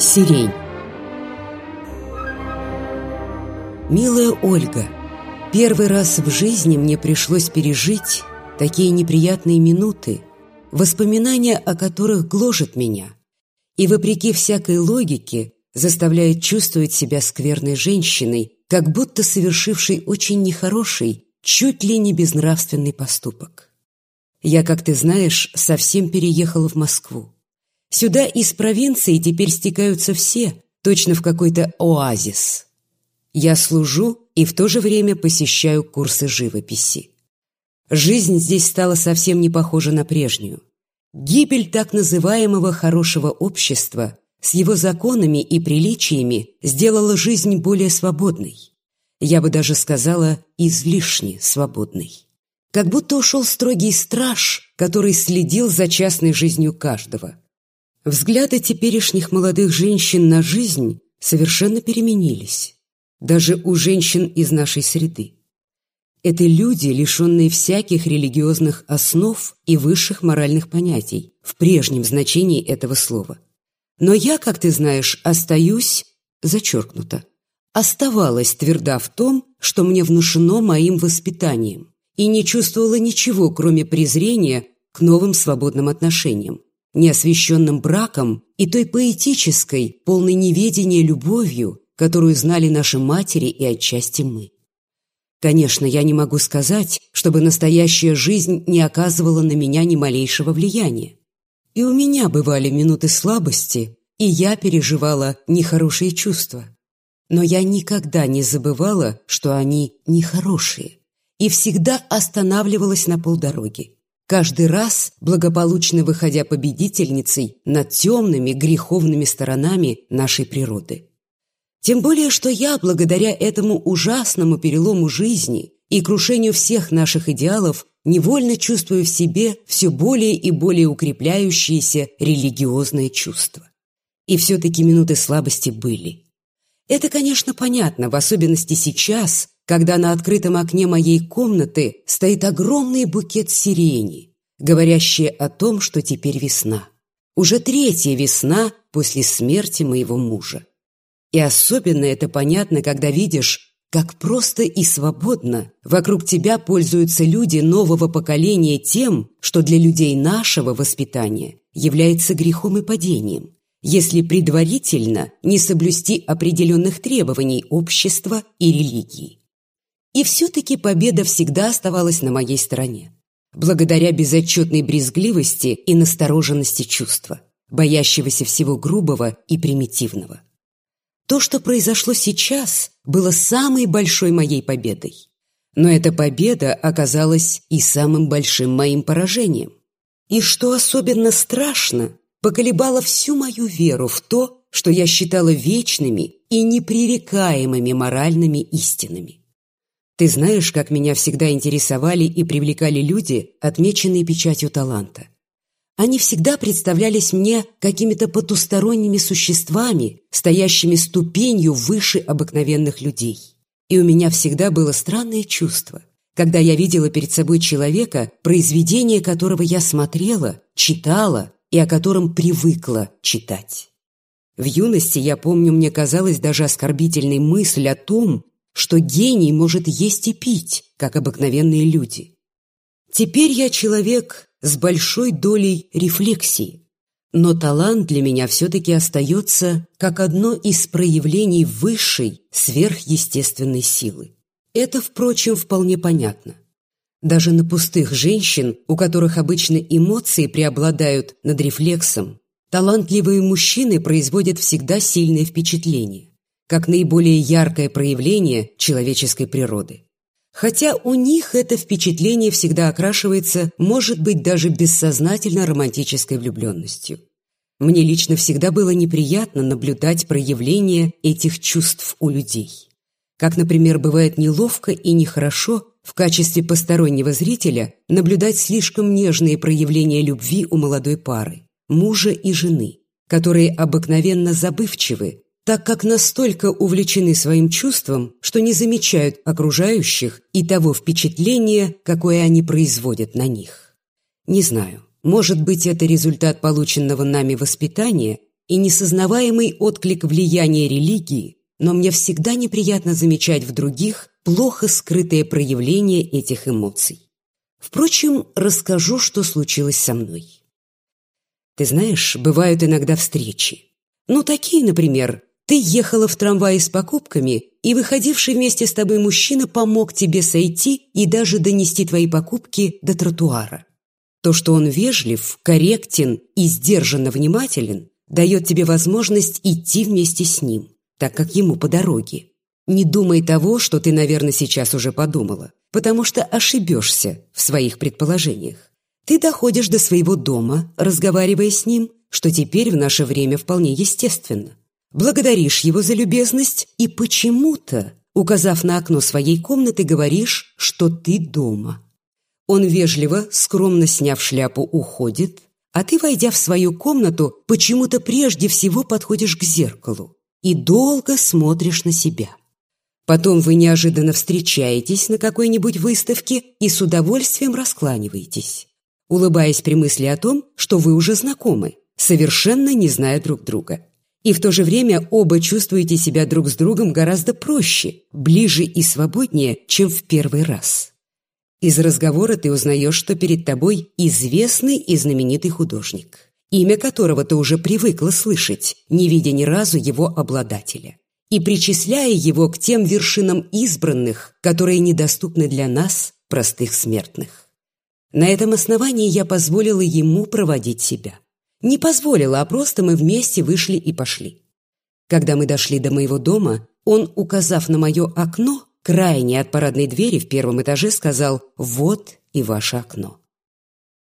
Сирень Милая Ольга, первый раз в жизни мне пришлось пережить такие неприятные минуты, воспоминания о которых гложат меня и, вопреки всякой логике, заставляет чувствовать себя скверной женщиной, как будто совершившей очень нехороший, чуть ли не безнравственный поступок. Я, как ты знаешь, совсем переехала в Москву. Сюда из провинции теперь стекаются все, точно в какой-то оазис. Я служу и в то же время посещаю курсы живописи. Жизнь здесь стала совсем не похожа на прежнюю. Гибель так называемого «хорошего общества» с его законами и приличиями сделала жизнь более свободной. Я бы даже сказала, излишне свободной. Как будто ушел строгий страж, который следил за частной жизнью каждого. Взгляды теперешних молодых женщин на жизнь совершенно переменились. Даже у женщин из нашей среды. Это люди, лишенные всяких религиозных основ и высших моральных понятий, в прежнем значении этого слова. Но я, как ты знаешь, остаюсь, зачеркнуто, оставалась тверда в том, что мне внушено моим воспитанием, и не чувствовала ничего, кроме презрения к новым свободным отношениям, неосвященным браком и той поэтической, полной неведения любовью, которую знали наши матери и отчасти мы. Конечно, я не могу сказать, чтобы настоящая жизнь не оказывала на меня ни малейшего влияния. И у меня бывали минуты слабости, и я переживала нехорошие чувства. Но я никогда не забывала, что они нехорошие, и всегда останавливалась на полдороги каждый раз благополучно выходя победительницей над темными греховными сторонами нашей природы. Тем более, что я, благодаря этому ужасному перелому жизни и крушению всех наших идеалов, невольно чувствую в себе все более и более укрепляющиеся религиозные чувства. И все-таки минуты слабости были. Это, конечно, понятно, в особенности сейчас, когда на открытом окне моей комнаты стоит огромный букет сирени, говорящий о том, что теперь весна. Уже третья весна после смерти моего мужа. И особенно это понятно, когда видишь, как просто и свободно вокруг тебя пользуются люди нового поколения тем, что для людей нашего воспитания является грехом и падением, если предварительно не соблюсти определенных требований общества и религии. И все-таки победа всегда оставалась на моей стороне. Благодаря безотчетной брезгливости и настороженности чувства, боящегося всего грубого и примитивного. То, что произошло сейчас, было самой большой моей победой. Но эта победа оказалась и самым большим моим поражением. И что особенно страшно, поколебало всю мою веру в то, что я считала вечными и непререкаемыми моральными истинами. Ты знаешь, как меня всегда интересовали и привлекали люди, отмеченные печатью таланта. Они всегда представлялись мне какими-то потусторонними существами, стоящими ступенью выше обыкновенных людей. И у меня всегда было странное чувство, когда я видела перед собой человека, произведение которого я смотрела, читала и о котором привыкла читать. В юности, я помню, мне казалась даже оскорбительной мысль о том, что гений может есть и пить, как обыкновенные люди. Теперь я человек с большой долей рефлексии, но талант для меня все-таки остается как одно из проявлений высшей сверхъестественной силы. Это, впрочем, вполне понятно. Даже на пустых женщин, у которых обычно эмоции преобладают над рефлексом, талантливые мужчины производят всегда сильное впечатление как наиболее яркое проявление человеческой природы. Хотя у них это впечатление всегда окрашивается, может быть, даже бессознательно романтической влюбленностью. Мне лично всегда было неприятно наблюдать проявление этих чувств у людей. Как, например, бывает неловко и нехорошо в качестве постороннего зрителя наблюдать слишком нежные проявления любви у молодой пары, мужа и жены, которые обыкновенно забывчивы, так как настолько увлечены своим чувством, что не замечают окружающих и того впечатления, какое они производят на них. Не знаю, может быть, это результат полученного нами воспитания и несознаваемый отклик влияния религии, но мне всегда неприятно замечать в других плохо скрытое проявление этих эмоций. Впрочем, расскажу, что случилось со мной. Ты знаешь, бывают иногда встречи. Ну, такие, например, ты ехала в трамвае с покупками, и выходивший вместе с тобой мужчина помог тебе сойти и даже донести твои покупки до тротуара. То, что он вежлив, корректен и сдержанно внимателен, дает тебе возможность идти вместе с ним, так как ему по дороге. Не думай того, что ты, наверное, сейчас уже подумала, потому что ошибешься в своих предположениях. Ты доходишь до своего дома, разговаривая с ним, что теперь в наше время вполне естественно. Благодаришь его за любезность и почему-то, указав на окно своей комнаты, говоришь, что ты дома. Он вежливо, скромно сняв шляпу, уходит, а ты, войдя в свою комнату, почему-то прежде всего подходишь к зеркалу и долго смотришь на себя. Потом вы неожиданно встречаетесь на какой-нибудь выставке и с удовольствием раскланиваетесь, улыбаясь при мысли о том, что вы уже знакомы, совершенно не зная друг друга. И в то же время оба чувствуете себя друг с другом гораздо проще, ближе и свободнее, чем в первый раз. Из разговора ты узнаешь, что перед тобой известный и знаменитый художник, имя которого ты уже привыкла слышать, не видя ни разу его обладателя, и причисляя его к тем вершинам избранных, которые недоступны для нас, простых смертных. На этом основании я позволила ему проводить себя. Не позволила, а просто мы вместе вышли и пошли. Когда мы дошли до моего дома, он, указав на мое окно, крайне от парадной двери в первом этаже сказал «Вот и ваше окно».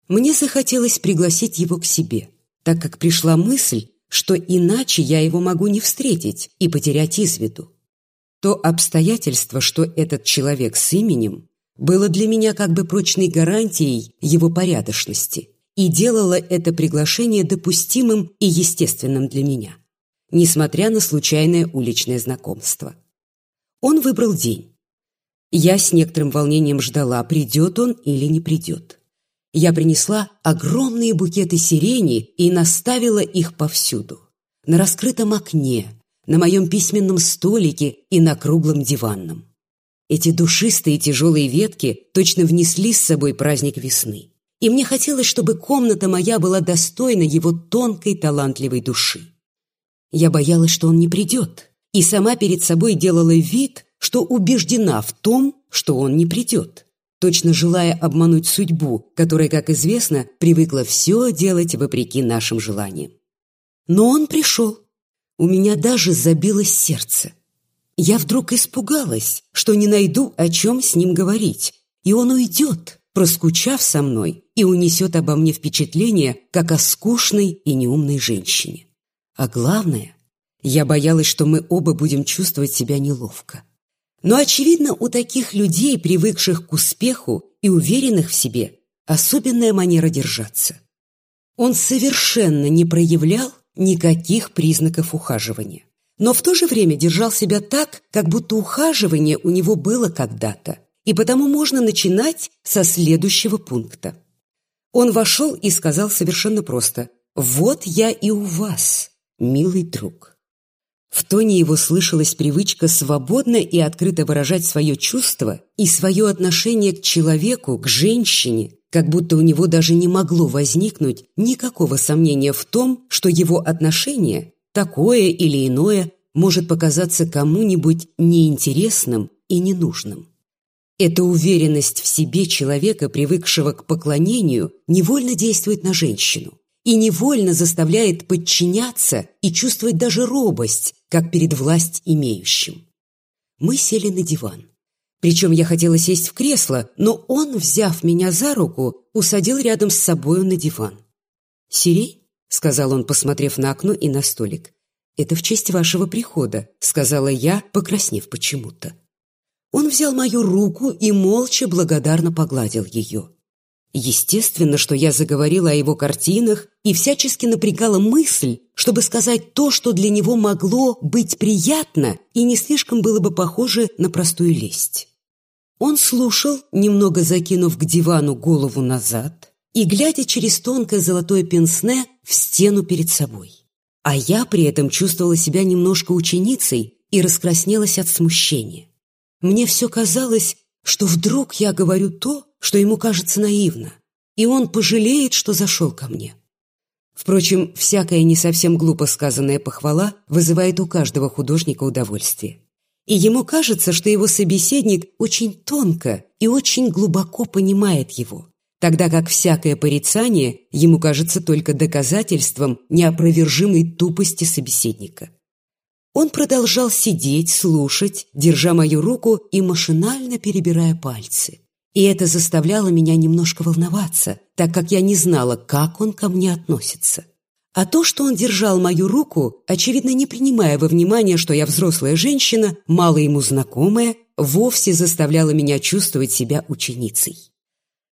Мне захотелось пригласить его к себе, так как пришла мысль, что иначе я его могу не встретить и потерять из виду. То обстоятельство, что этот человек с именем, было для меня как бы прочной гарантией его порядочности и делало это приглашение допустимым и естественным для меня, несмотря на случайное уличное знакомство. Он выбрал день. Я с некоторым волнением ждала, придет он или не придет. Я принесла огромные букеты сирени и наставила их повсюду. На раскрытом окне, на моем письменном столике и на круглом диванном. Эти душистые тяжелые ветки точно внесли с собой праздник весны. И мне хотелось, чтобы комната моя была достойна его тонкой талантливой души. Я боялась, что он не придет, и сама перед собой делала вид, что убеждена в том, что он не придет, точно желая обмануть судьбу, которая, как известно, привыкла все делать вопреки нашим желаниям. Но он пришел. У меня даже забилось сердце. Я вдруг испугалась, что не найду, о чем с ним говорить, и он уйдет, проскучав со мной, и унесет обо мне впечатление, как о скучной и неумной женщине. А главное, я боялась, что мы оба будем чувствовать себя неловко. Но, очевидно, у таких людей, привыкших к успеху и уверенных в себе, особенная манера держаться. Он совершенно не проявлял никаких признаков ухаживания. Но в то же время держал себя так, как будто ухаживание у него было когда-то. И потому можно начинать со следующего пункта. Он вошел и сказал совершенно просто «Вот я и у вас, милый друг». В тоне его слышалась привычка свободно и открыто выражать свое чувство и свое отношение к человеку, к женщине, как будто у него даже не могло возникнуть никакого сомнения в том, что его отношение, такое или иное, может показаться кому-нибудь неинтересным и ненужным. Эта уверенность в себе человека, привыкшего к поклонению, невольно действует на женщину и невольно заставляет подчиняться и чувствовать даже робость, как перед власть имеющим. Мы сели на диван. Причем я хотела сесть в кресло, но он, взяв меня за руку, усадил рядом с собою на диван. «Сирень?» — сказал он, посмотрев на окно и на столик. «Это в честь вашего прихода», — сказала я, покраснев почему-то. Он взял мою руку и молча благодарно погладил ее. Естественно, что я заговорила о его картинах и всячески напрягала мысль, чтобы сказать то, что для него могло быть приятно и не слишком было бы похоже на простую лесть. Он слушал, немного закинув к дивану голову назад и глядя через тонкое золотое пенсне в стену перед собой. а я при этом чувствовала себя немножко ученицей и раскраснелась от смущения. Мне все казалось, что вдруг я говорю то, что ему кажется наивно, и он пожалеет, что зашел ко мне. Впрочем, всякая не совсем глупо сказанная похвала вызывает у каждого художника удовольствие. И ему кажется, что его собеседник очень тонко и очень глубоко понимает его, тогда как всякое порицание ему кажется только доказательством неопровержимой тупости собеседника. Он продолжал сидеть, слушать, держа мою руку и машинально перебирая пальцы. И это заставляло меня немножко волноваться, так как я не знала, как он ко мне относится. А то, что он держал мою руку, очевидно, не принимая во внимание, что я взрослая женщина, мало ему знакомая, вовсе заставляло меня чувствовать себя ученицей.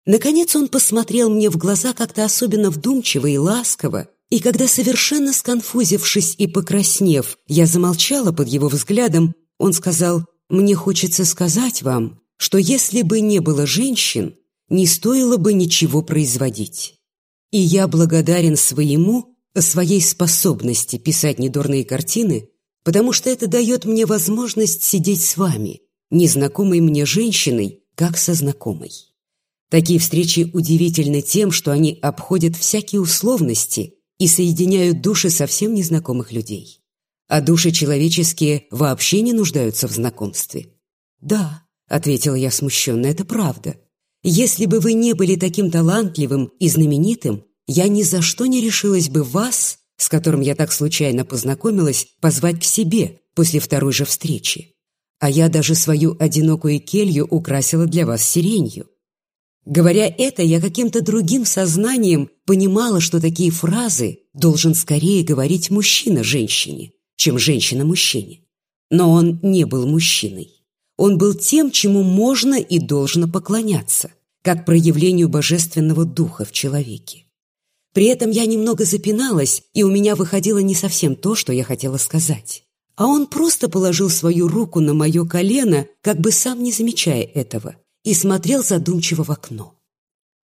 Наконец он посмотрел мне в глаза как-то особенно вдумчиво и ласково, и когда, совершенно сконфузившись и покраснев, я замолчала под его взглядом, он сказал, «Мне хочется сказать вам, что если бы не было женщин, не стоило бы ничего производить. И я благодарен своему, своей способности писать недурные картины, потому что это дает мне возможность сидеть с вами, незнакомой мне женщиной, как со знакомой. Такие встречи удивительны тем, что они обходят всякие условности и соединяют души совсем незнакомых людей. А души человеческие вообще не нуждаются в знакомстве. «Да», — ответила я смущенно, — «это правда. Если бы вы не были таким талантливым и знаменитым, я ни за что не решилась бы вас, с которым я так случайно познакомилась, позвать к себе после второй же встречи. А я даже свою одинокую келью украсила для вас сиренью. Говоря это, я каким-то другим сознанием понимала, что такие фразы должен скорее говорить мужчина женщине, чем женщина мужчине. Но он не был мужчиной. Он был тем, чему можно и должно поклоняться, как проявлению божественного духа в человеке. При этом я немного запиналась, и у меня выходило не совсем то, что я хотела сказать. А он просто положил свою руку на мое колено, как бы сам не замечая этого, и смотрел задумчиво в окно.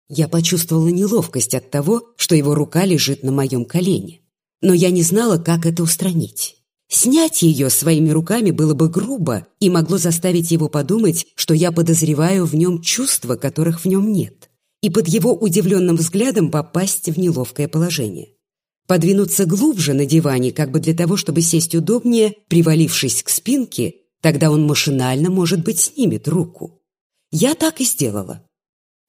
Я почувствовала неловкость от того, что его рука лежит на моем колене. Но я не знала, как это устранить. Снять ее своими руками было бы грубо и могло заставить его подумать, что я подозреваю в нем чувства, которых в нем нет и под его удивленным взглядом попасть в неловкое положение. Подвинуться глубже на диване, как бы для того, чтобы сесть удобнее, привалившись к спинке, тогда он машинально, может быть, снимет руку. Я так и сделала.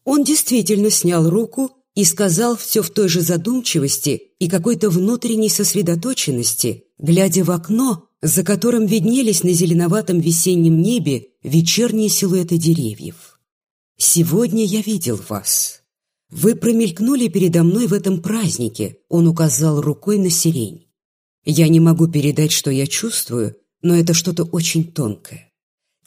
Он действительно снял руку и сказал все в той же задумчивости и какой-то внутренней сосредоточенности, глядя в окно, за которым виднелись на зеленоватом весеннем небе вечерние силуэты деревьев. «Сегодня я видел вас. Вы промелькнули передо мной в этом празднике», — он указал рукой на сирень. «Я не могу передать, что я чувствую, но это что-то очень тонкое.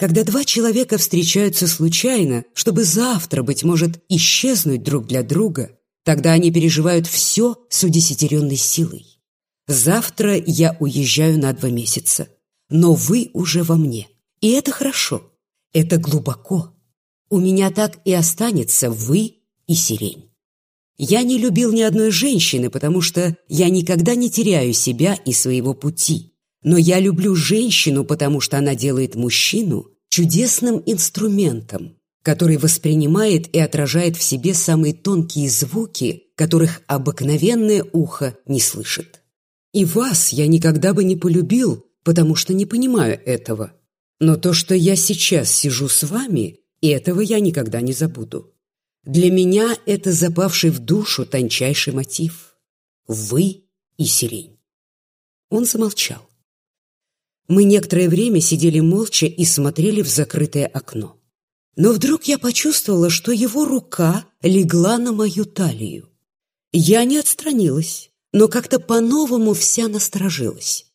Когда два человека встречаются случайно, чтобы завтра, быть может, исчезнуть друг для друга, тогда они переживают все с удесятеренной силой. Завтра я уезжаю на два месяца, но вы уже во мне, и это хорошо, это глубоко, у меня так и останется вы и сирень. Я не любил ни одной женщины, потому что я никогда не теряю себя и своего пути. Но я люблю женщину, потому что она делает мужчину чудесным инструментом, который воспринимает и отражает в себе самые тонкие звуки, которых обыкновенное ухо не слышит. И вас я никогда бы не полюбил, потому что не понимаю этого. Но то, что я сейчас сижу с вами, этого я никогда не забуду. Для меня это запавший в душу тончайший мотив. Вы и сирень. Он замолчал. Мы некоторое время сидели молча и смотрели в закрытое окно. Но вдруг я почувствовала, что его рука легла на мою талию. Я не отстранилась, но как-то по-новому вся насторожилась.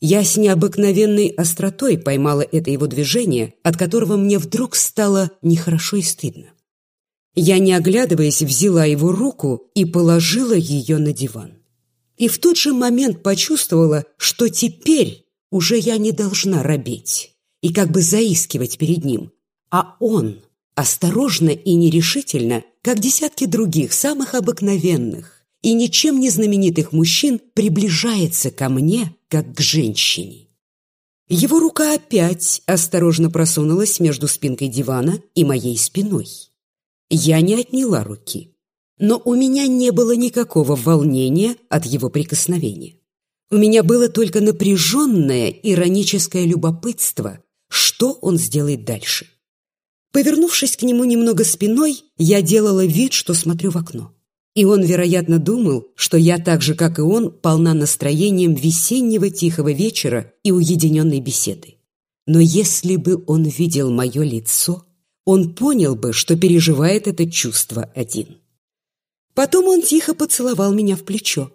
Я с необыкновенной остротой поймала это его движение, от которого мне вдруг стало нехорошо и стыдно. Я, не оглядываясь, взяла его руку и положила ее на диван. И в тот же момент почувствовала, что теперь уже я не должна робеть и как бы заискивать перед ним, а он, осторожно и нерешительно, как десятки других, самых обыкновенных, и ничем не знаменитых мужчин приближается ко мне, как к женщине. Его рука опять осторожно просунулась между спинкой дивана и моей спиной. Я не отняла руки, но у меня не было никакого волнения от его прикосновения. У меня было только напряженное ироническое любопытство, что он сделает дальше. Повернувшись к нему немного спиной, я делала вид, что смотрю в окно. И он, вероятно, думал, что я так же, как и он, полна настроением весеннего тихого вечера и уединенной беседы. Но если бы он видел мое лицо, он понял бы, что переживает это чувство один. Потом он тихо поцеловал меня в плечо.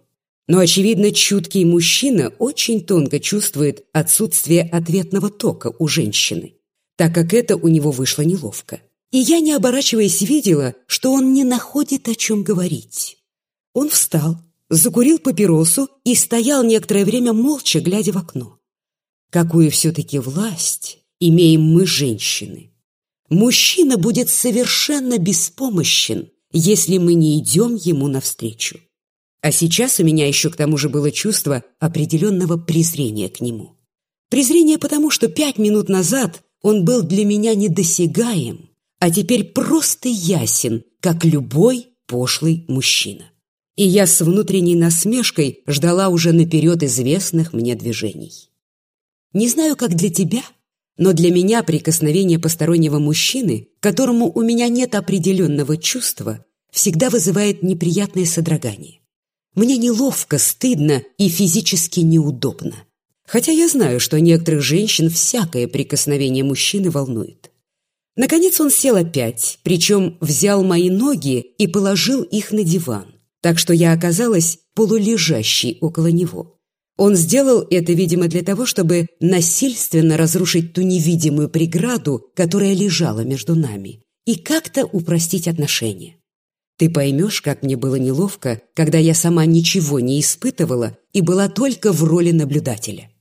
Но, очевидно, чуткий мужчина очень тонко чувствует отсутствие ответного тока у женщины, так как это у него вышло неловко. И я, не оборачиваясь, видела, что он не находит о чем говорить. Он встал, закурил папиросу и стоял некоторое время молча, глядя в окно. Какую все-таки власть имеем мы, женщины? Мужчина будет совершенно беспомощен, если мы не идем ему навстречу. А сейчас у меня еще к тому же было чувство определенного презрения к нему. Презрение потому, что пять минут назад он был для меня недосягаем, а теперь просто ясен, как любой пошлый мужчина. И я с внутренней насмешкой ждала уже наперед известных мне движений. Не знаю, как для тебя, но для меня прикосновение постороннего мужчины, которому у меня нет определенного чувства, всегда вызывает неприятное содрогание. Мне неловко, стыдно и физически неудобно. Хотя я знаю, что некоторых женщин всякое прикосновение мужчины волнует. Наконец он сел опять, причем взял мои ноги и положил их на диван, так что я оказалась полулежащей около него. Он сделал это, видимо, для того, чтобы насильственно разрушить ту невидимую преграду, которая лежала между нами, и как-то упростить отношения. Ты поймешь, как мне было неловко, когда я сама ничего не испытывала и была только в роли наблюдателя.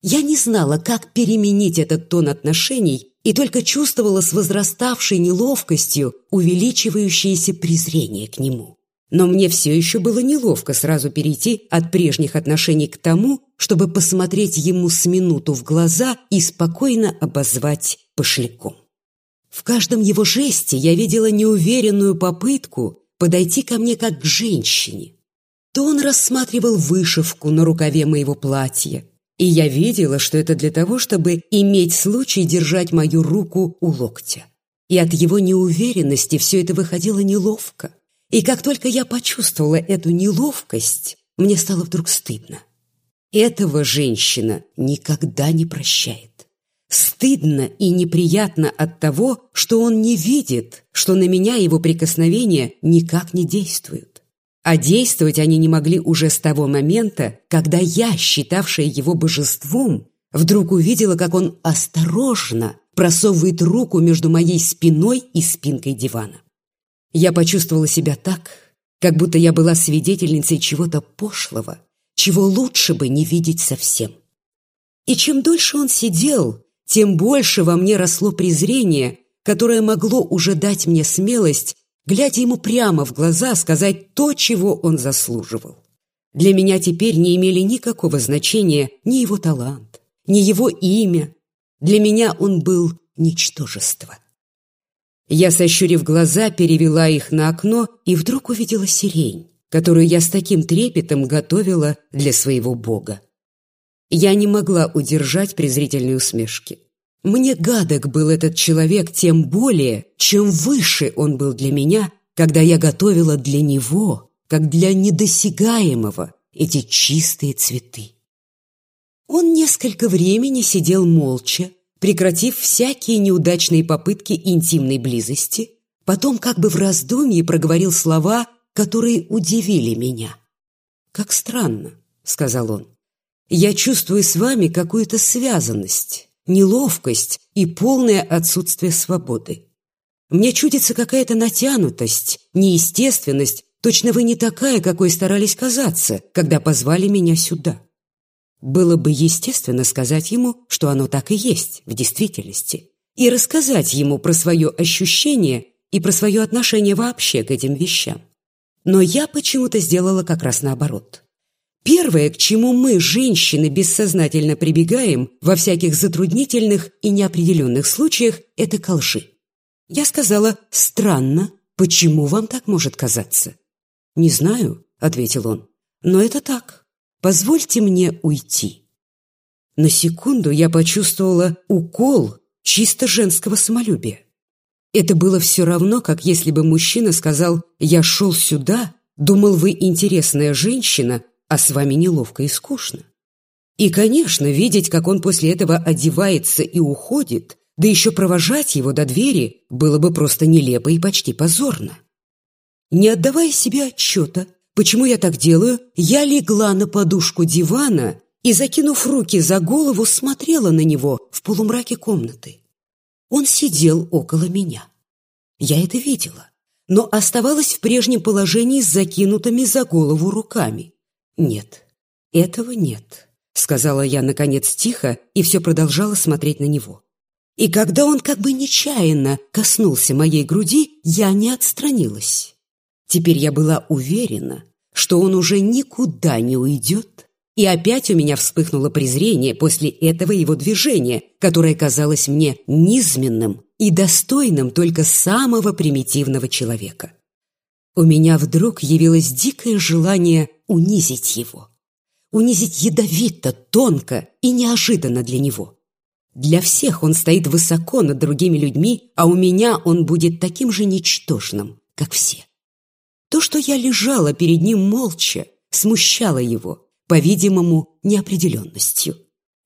Я не знала, как переменить этот тон отношений и только чувствовала с возраставшей неловкостью увеличивающееся презрение к нему. Но мне все еще было неловко сразу перейти от прежних отношений к тому, чтобы посмотреть ему с минуту в глаза и спокойно обозвать пошляком. В каждом его жесте я видела неуверенную попытку подойти ко мне как к женщине. То он рассматривал вышивку на рукаве моего платья, и я видела, что это для того, чтобы иметь случай держать мою руку у локтя. И от его неуверенности все это выходило неловко. И как только я почувствовала эту неловкость, мне стало вдруг стыдно. Этого женщина никогда не прощает. Стыдно и неприятно от того, что он не видит, что на меня его прикосновения никак не действуют. А действовать они не могли уже с того момента, когда я, считавшая его божеством, вдруг увидела, как он осторожно просовывает руку между моей спиной и спинкой дивана. Я почувствовала себя так, как будто я была свидетельницей чего-то пошлого, чего лучше бы не видеть совсем. И чем дольше он сидел, тем больше во мне росло презрение, которое могло уже дать мне смелость глядя ему прямо в глаза, сказать то, чего он заслуживал. Для меня теперь не имели никакого значения ни его талант, ни его имя. Для меня он был ничтожество. Я, сощурив глаза, перевела их на окно и вдруг увидела сирень, которую я с таким трепетом готовила для своего бога. Я не могла удержать презрительной усмешки. Мне гадок был этот человек тем более, чем выше он был для меня, когда я готовила для него, как для недосягаемого, эти чистые цветы. Он несколько времени сидел молча, прекратив всякие неудачные попытки интимной близости, потом как бы в раздумье проговорил слова, которые удивили меня. «Как странно», — сказал он, — «я чувствую с вами какую-то связанность, неловкость и полное отсутствие свободы. Мне чудится какая-то натянутость, неестественность, точно вы не такая, какой старались казаться, когда позвали меня сюда. Было бы естественно сказать ему, что оно так и есть в действительности, и рассказать ему про свое ощущение и про свое отношение вообще к этим вещам. Но я почему-то сделала как раз наоборот. Первое, к чему мы, женщины, бессознательно прибегаем во всяких затруднительных и неопределенных случаях, это к лжи. Я сказала «странно, почему вам так может казаться?» «Не знаю», — ответил он, — «но это так. Позвольте мне уйти». На секунду я почувствовала укол чисто женского самолюбия. Это было все равно, как если бы мужчина сказал «Я шел сюда, думал, вы интересная женщина, а с вами неловко и скучно». И, конечно, видеть, как он после этого одевается и уходит, да еще провожать его до двери, было бы просто нелепо и почти позорно. Не отдавая себе отчета, почему я так делаю, я легла на подушку дивана и, закинув руки за голову, смотрела на него в полумраке комнаты. Он сидел около меня. Я это видела, но оставалась в прежнем положении с закинутыми за голову руками. «Нет, этого нет», — сказала я, наконец, тихо, и все продолжала смотреть на него. И когда он как бы нечаянно коснулся моей груди, я не отстранилась. Теперь я была уверена, что он уже никуда не уйдет и опять у меня вспыхнуло презрение после этого его движения, которое казалось мне низменным и достойным только самого примитивного человека. У меня вдруг явилось дикое желание унизить его. Унизить ядовито, тонко и неожиданно для него. Для всех он стоит высоко над другими людьми, а у меня он будет таким же ничтожным, как все. То, что я лежала перед ним молча, смущало его – по-видимому, неопределенностью.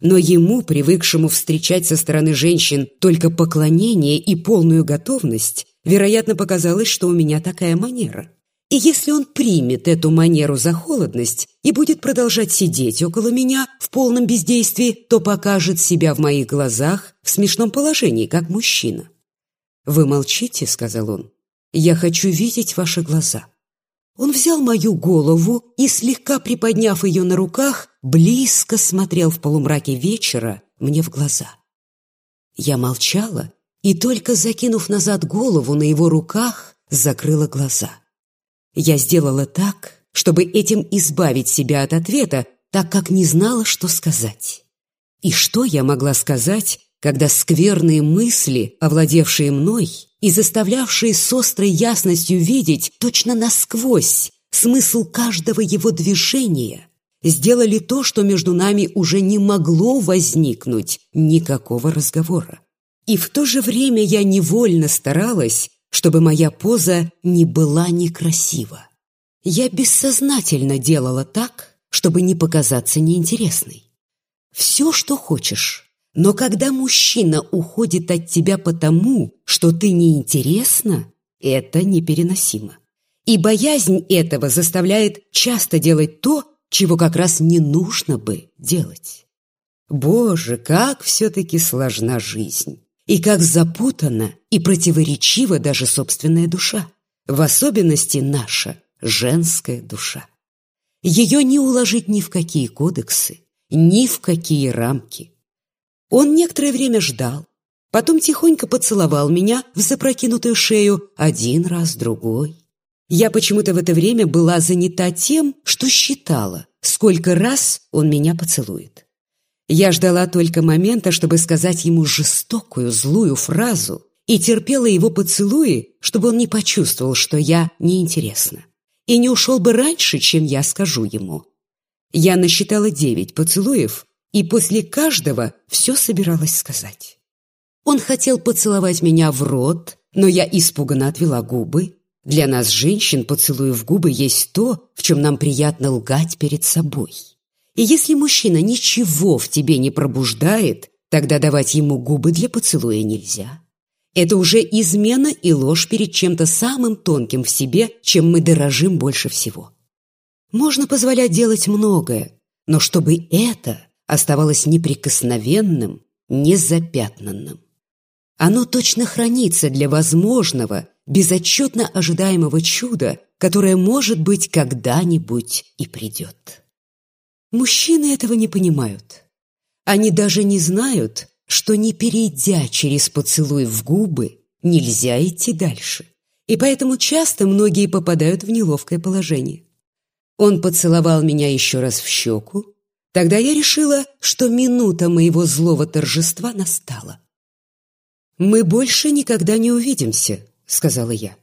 Но ему, привыкшему встречать со стороны женщин только поклонение и полную готовность, вероятно, показалось, что у меня такая манера. И если он примет эту манеру за холодность и будет продолжать сидеть около меня в полном бездействии, то покажет себя в моих глазах в смешном положении, как мужчина. «Вы молчите», — сказал он. «Я хочу видеть ваши глаза. Он взял мою голову и, слегка приподняв ее на руках, близко смотрел в полумраке вечера мне в глаза. Я молчала и, только закинув назад голову на его руках, закрыла глаза. Я сделала так, чтобы этим избавить себя от ответа, так как не знала, что сказать. И что я могла сказать, когда скверные мысли, овладевшие мной, и заставлявшие с острой ясностью видеть точно насквозь смысл каждого его движения, сделали то, что между нами уже не могло возникнуть никакого разговора. И в то же время я невольно старалась, чтобы моя поза не была некрасива. Я бессознательно делала так, чтобы не показаться неинтересной. Все, что хочешь, но когда мужчина уходит от тебя потому, что ты неинтересна, это непереносимо. И боязнь этого заставляет часто делать то, чего как раз не нужно бы делать. Боже, как все-таки сложна жизнь! И как запутана и противоречива даже собственная душа, в особенности наша женская душа. Ее не уложить ни в какие кодексы, ни в какие рамки. Он некоторое время ждал, потом тихонько поцеловал меня в запрокинутую шею один раз, другой. Я почему-то в это время была занята тем, что считала, сколько раз он меня поцелует. Я ждала только момента, чтобы сказать ему жестокую, злую фразу и терпела его поцелуи, чтобы он не почувствовал, что я неинтересна. И не ушел бы раньше, чем я скажу ему. Я насчитала девять поцелуев, и после каждого все собиралась сказать. Он хотел поцеловать меня в рот, но я испуганно отвела губы. Для нас, женщин, поцелуй в губы есть то, в чем нам приятно лгать перед собой. И если мужчина ничего в тебе не пробуждает, тогда давать ему губы для поцелуя нельзя. Это уже измена и ложь перед чем-то самым тонким в себе, чем мы дорожим больше всего. Можно позволять делать многое, но чтобы это оставалось неприкосновенным, незапятнанным. Оно точно хранится для возможного, безотчетно ожидаемого чуда, которое, может быть, когда-нибудь и придет. Мужчины этого не понимают. Они даже не знают, что не перейдя через поцелуй в губы, нельзя идти дальше. и поэтому часто многие попадают в неловкое положение. Он поцеловал меня еще раз в щеку. Тогда я решила, что минута моего злого торжества настала. «Мы больше никогда не увидимся», — сказала я.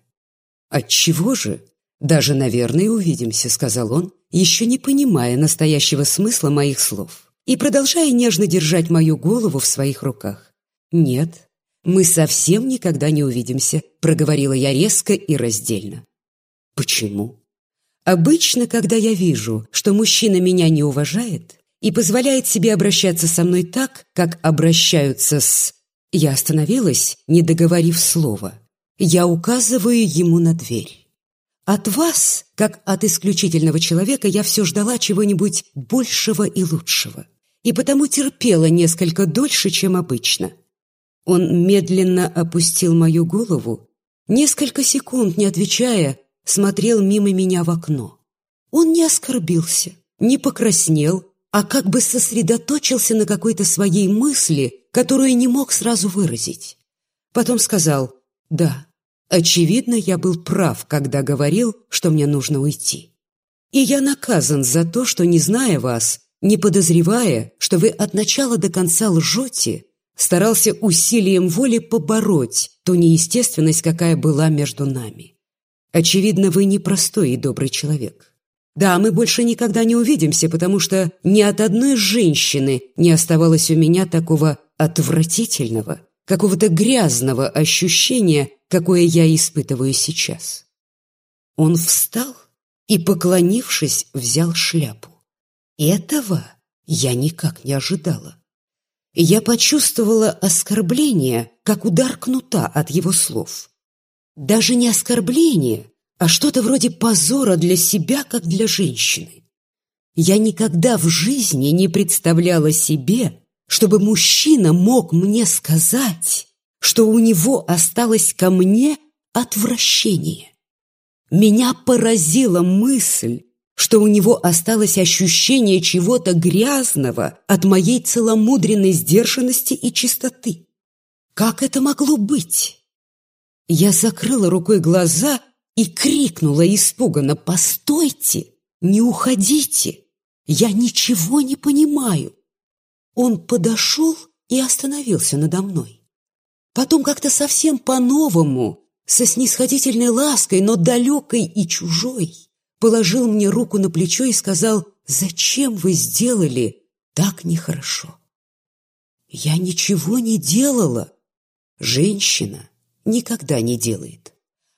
«Отчего же? Даже, наверное, увидимся», — сказал он, еще не понимая настоящего смысла моих слов и продолжая нежно держать мою голову в своих руках. «Нет, мы совсем никогда не увидимся», — проговорила я резко и раздельно. «Почему?» «Обычно, когда я вижу, что мужчина меня не уважает и позволяет себе обращаться со мной так, как обращаются с...» Я остановилась, не договорив слова. Я указываю ему на дверь. От вас, как от исключительного человека, я все ждала чего-нибудь большего и лучшего, и потому терпела несколько дольше, чем обычно. Он медленно опустил мою голову, несколько секунд, не отвечая, смотрел мимо меня в окно. Он не оскорбился, не покраснел, а как бы сосредоточился на какой-то своей мысли, которую не мог сразу выразить. Потом сказал «Да, Очевидно, я был прав, когда говорил, что мне нужно уйти. И я наказан за то, что, не зная вас, не подозревая, что вы от начала до конца лжете, старался усилием воли побороть ту неестественность, какая была между нами. Очевидно, вы непростой и добрый человек. Да, мы больше никогда не увидимся, потому что ни от одной женщины не оставалось у меня такого отвратительного, какого-то грязного ощущения, какое я испытываю сейчас. Он встал и, поклонившись, взял шляпу. Этого я никак не ожидала. Я почувствовала оскорбление, как удар кнута от его слов. Даже не оскорбление, а что-то вроде позора для себя, как для женщины. Я никогда в жизни не представляла себе, чтобы мужчина мог мне сказать, что у него осталось ко мне отвращение. Меня поразила мысль, что у него осталось ощущение чего-то грязного от моей целомудренной сдержанности и чистоты. Как это могло быть? Я закрыла рукой глаза и крикнула испуганно «Постойте! Не уходите! Я ничего не понимаю!» Он подошел и остановился надо мной. Потом как-то совсем по-новому, со снисходительной лаской, но далекой и чужой, положил мне руку на плечо и сказал, «Зачем вы сделали так нехорошо?» «Я ничего не делала». Женщина никогда не делает.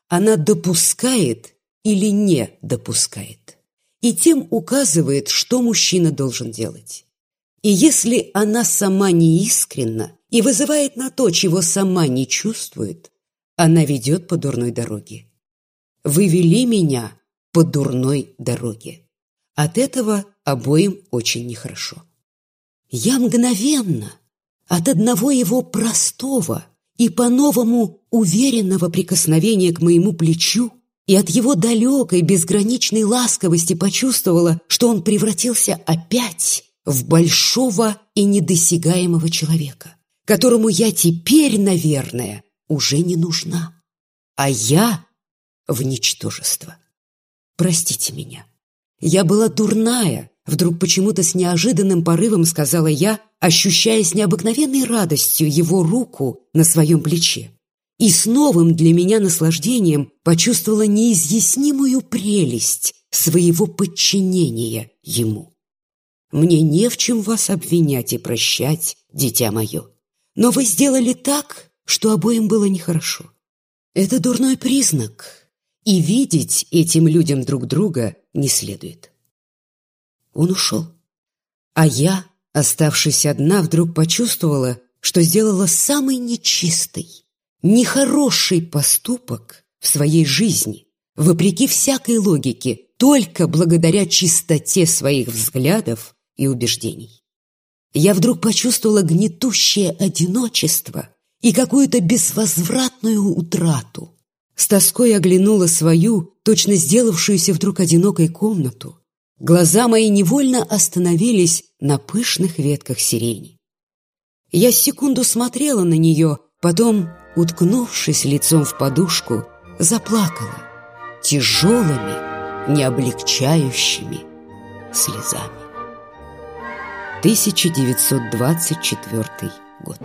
Она допускает или не допускает. И тем указывает, что мужчина должен делать. И если она сама не искренна и вызывает на то, чего сама не чувствует, она ведет по дурной дороге. Вы вели меня по дурной дороге. От этого обоим очень нехорошо. Я мгновенно от одного его простого и по-новому уверенного прикосновения к моему плечу и от его далекой безграничной ласковости почувствовала, что он превратился опять в большого и недосягаемого человека, которому я теперь, наверное, уже не нужна, а я в ничтожество. Простите меня. Я была дурная, вдруг почему-то с неожиданным порывом сказала я, ощущая с необыкновенной радостью его руку на своем плече. И с новым для меня наслаждением почувствовала неизъяснимую прелесть своего подчинения ему. Мне не в чем вас обвинять и прощать, дитя мое. Но вы сделали так, что обоим было нехорошо. Это дурной признак, и видеть этим людям друг друга не следует. Он ушел. А я, оставшись одна, вдруг почувствовала, что сделала самый нечистый, нехороший поступок в своей жизни, вопреки всякой логике, только благодаря чистоте своих взглядов и убеждений. Я вдруг почувствовала гнетущее одиночество и какую-то безвозвратную утрату. С тоской оглянула свою, точно сделавшуюся вдруг одинокой комнату. Глаза мои невольно остановились на пышных ветках сирени. Я секунду смотрела на нее, потом, уткнувшись лицом в подушку, заплакала тяжелыми, необлегчающими слезами. 1924 год.